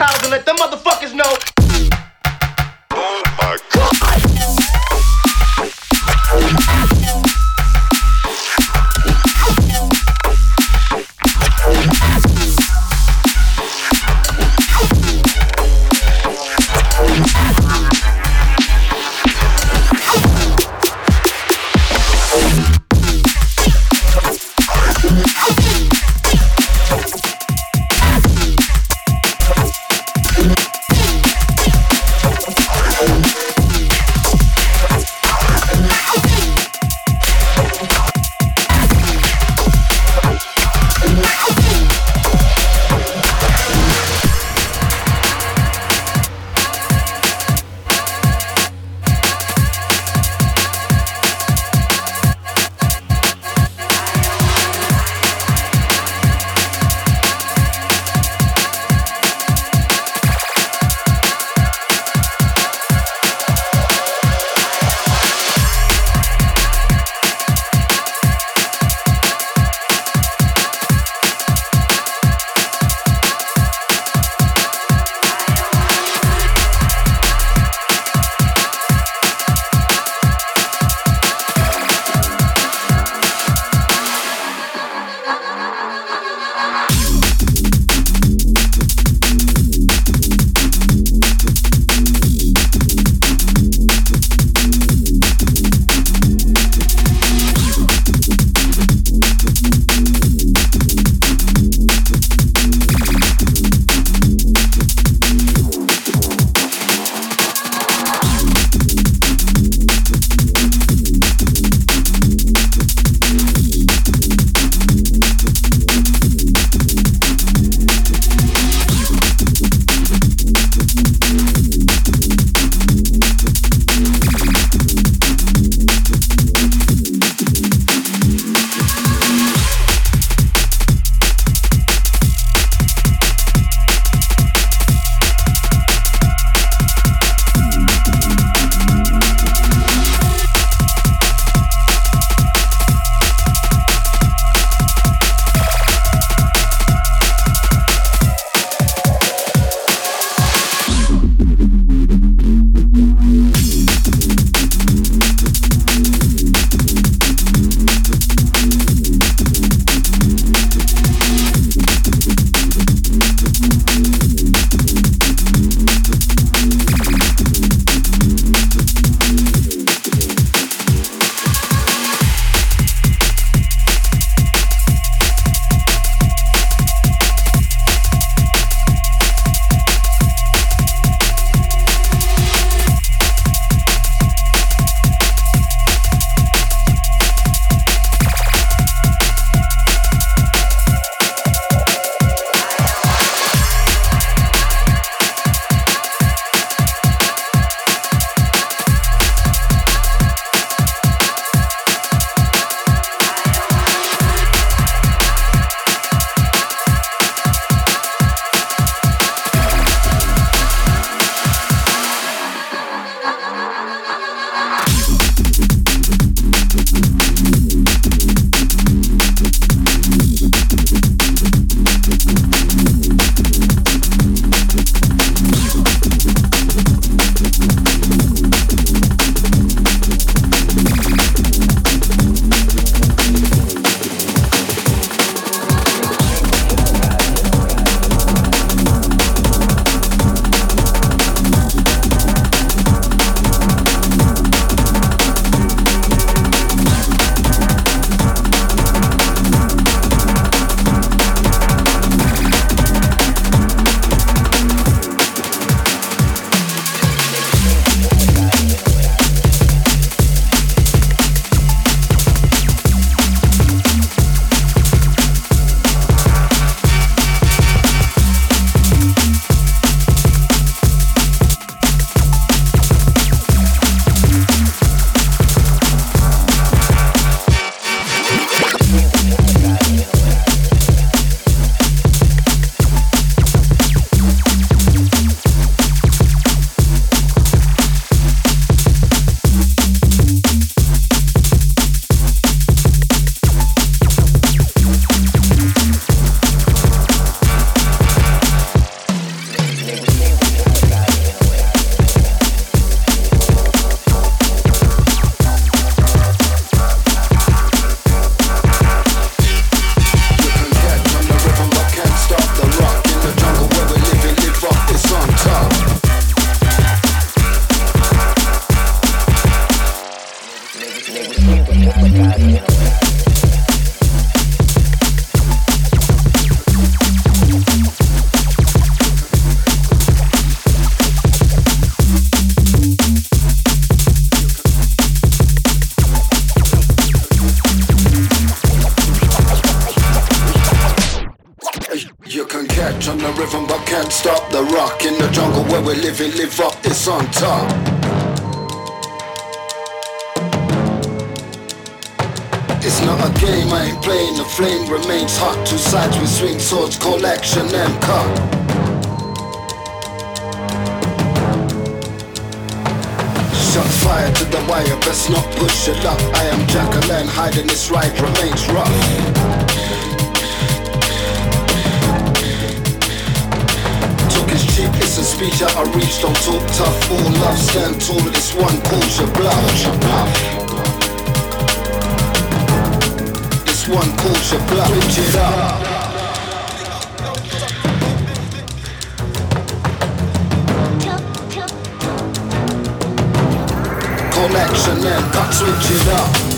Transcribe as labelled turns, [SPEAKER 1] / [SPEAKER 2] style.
[SPEAKER 1] college and let them motherfuckers.
[SPEAKER 2] flame remains hot. Two sides we swing swords, collection and cut. Shots fired to the wire, best not push it up. I am Jackal and hiding this right remains rough. cheap, it's a speech out of reach, don't talk tough, all love, stand tall, this one cause your bluff. one calls your bluff. Switch it up. Connection and cut, switch it up.